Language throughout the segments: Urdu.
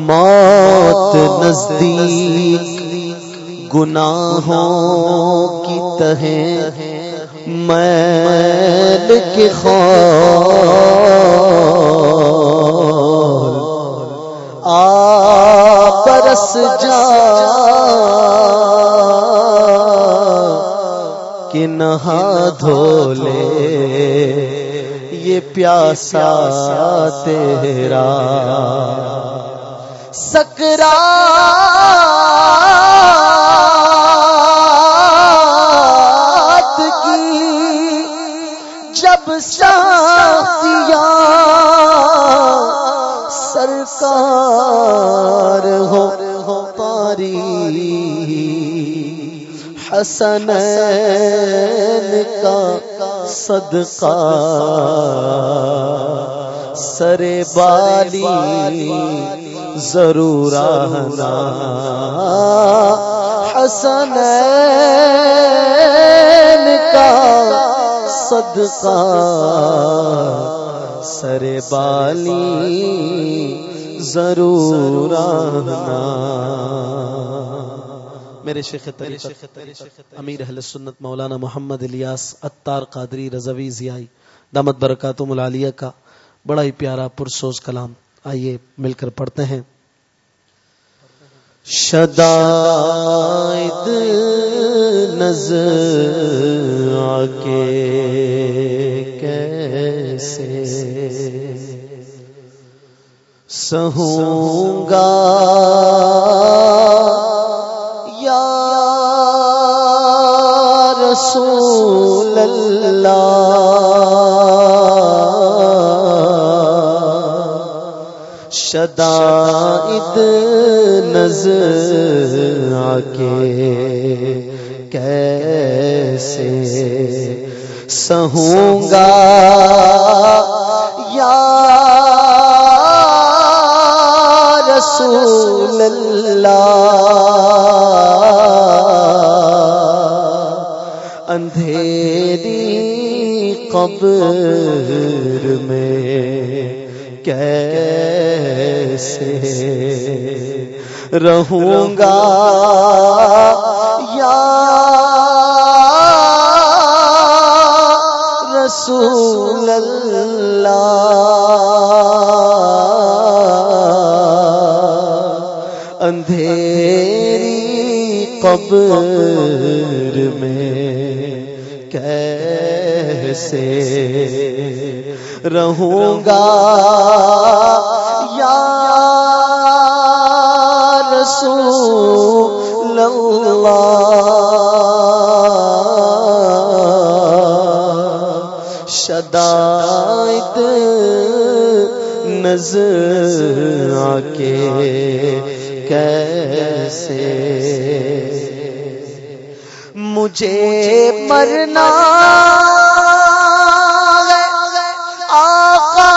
موت نزدیک گناہوں کی تہیں میں کے آ پیاسا تیرا سکرا سرکار ہو پاری حسن صدقہ سر بالی ضرور آنا حسن کا صدقہ سر بالی ضرور میرے شیخ امیر اہل سنت مولانا محمد الیاس اتار قادری رضوی ضیائی، دامت برکاتم العالیہ کا بڑا ہی پیارا پرسوز کلام۔ آئیے مل کر پڑھتے ہیں۔ شدائد نظر آکے کیسے سہوں گا؟ رسول اللہ۔ شدائد نظر آکے کیسے سہوں گا؟ یا رسول اللہ۔ اندھیری قبر میں کیسے رہوں گا؟ یا رسول اللہ اندھیری قبر میں کیسے رہوں گا؟ یا رسول اللہ شدائد نظر آکے کیسے مجھے مرنا آقا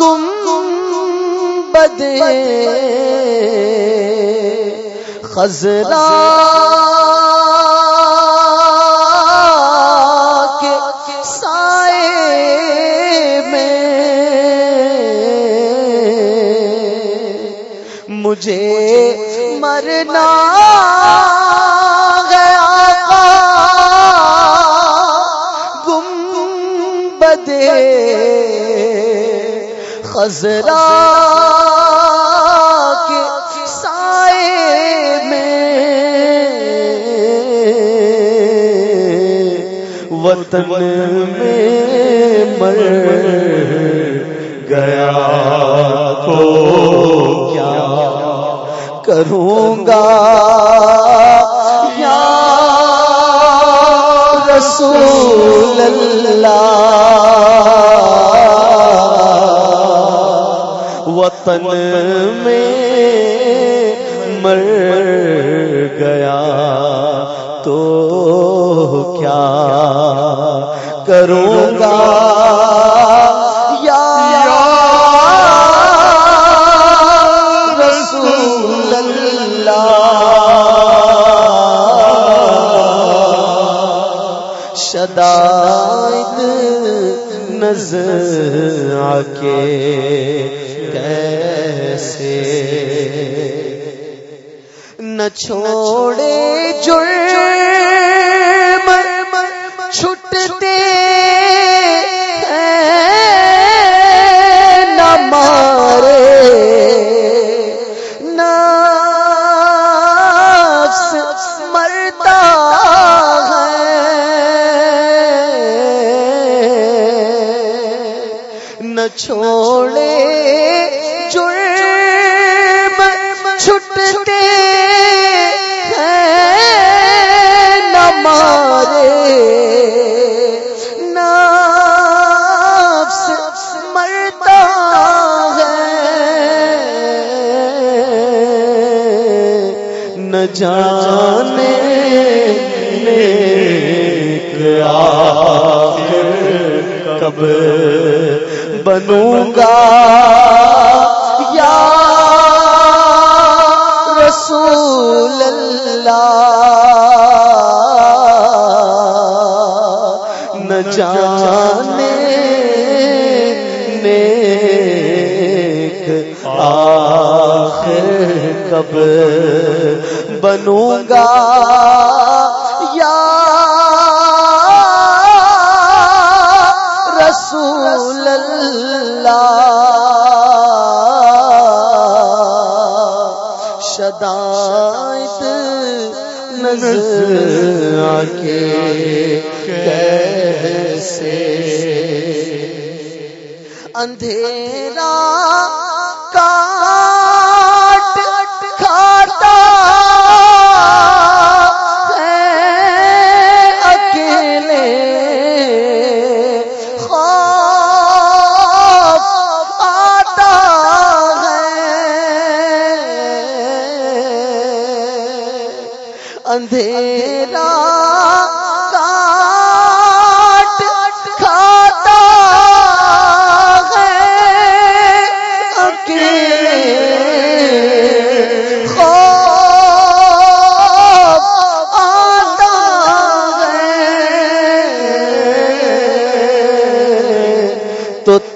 گم بدے خزرا کے سائے میں۔ مجھے مرنا گیا گم بدے خزرا کے سائے میں وطن میں مر گیا تو کروں گا یا رسول اللہ وطن میں مر گیا تو کیا کروں گا نہ چھوڑے جرم چھٹتے نہ مارے نفس مرتا ہے۔ نہ چھوڑے جرم نہ جانے نیک آخر کب بنوں گا؟ یا رسول اللہ، نہ جانے نیک آخر کب بنوں گا یا رسول اللہ۔ شدائد نظر آ کے کیسے؟ اندھیرا کاٹ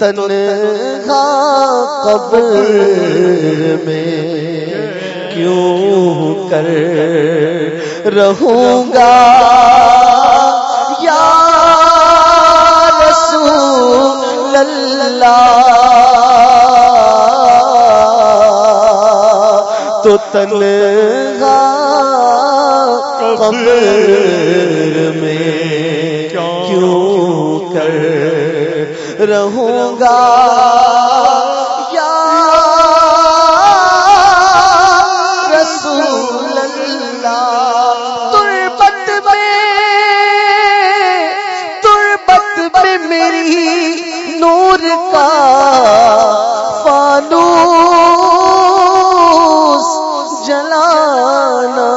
تنہا قبر میں کیوں کر رہوں گا؟ یا رسول اللہ، تو تنہا قبر میں کیوں کر رہوں گا۔ یا رسول اللہ، تربت میں تربت میں میری نور کا فانوس جلانا۔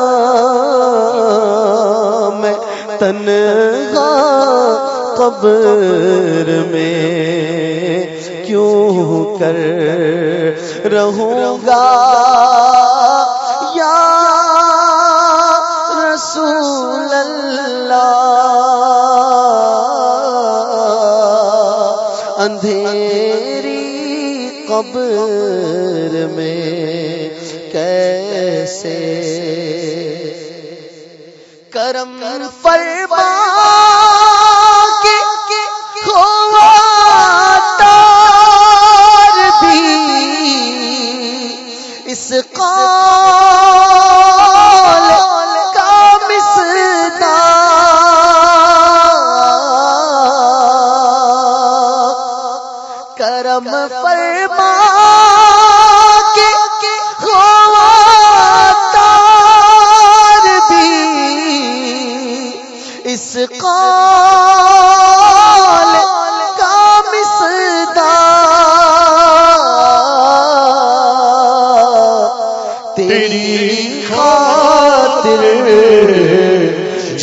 میں تنہا قبر میں کر رہوں گا۔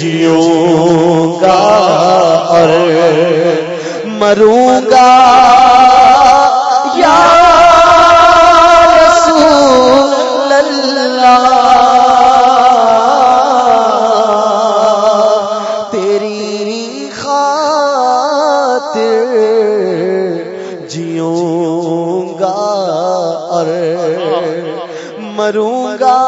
جیوں گا اور مروں گا۔ یا رسول اللہ، تیری خاطر جیوں گا اور مروں گا۔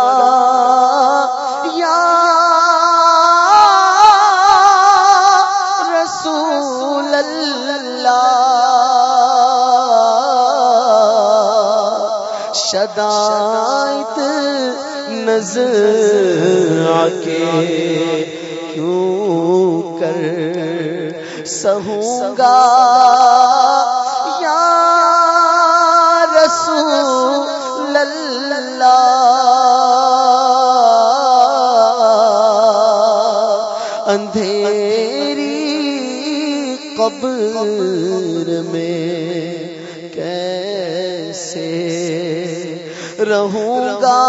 نظر کے کیوں کر سہوں گا؟ یا رسول اللہ اندھیری قبر میں کیسے رہوں گا۔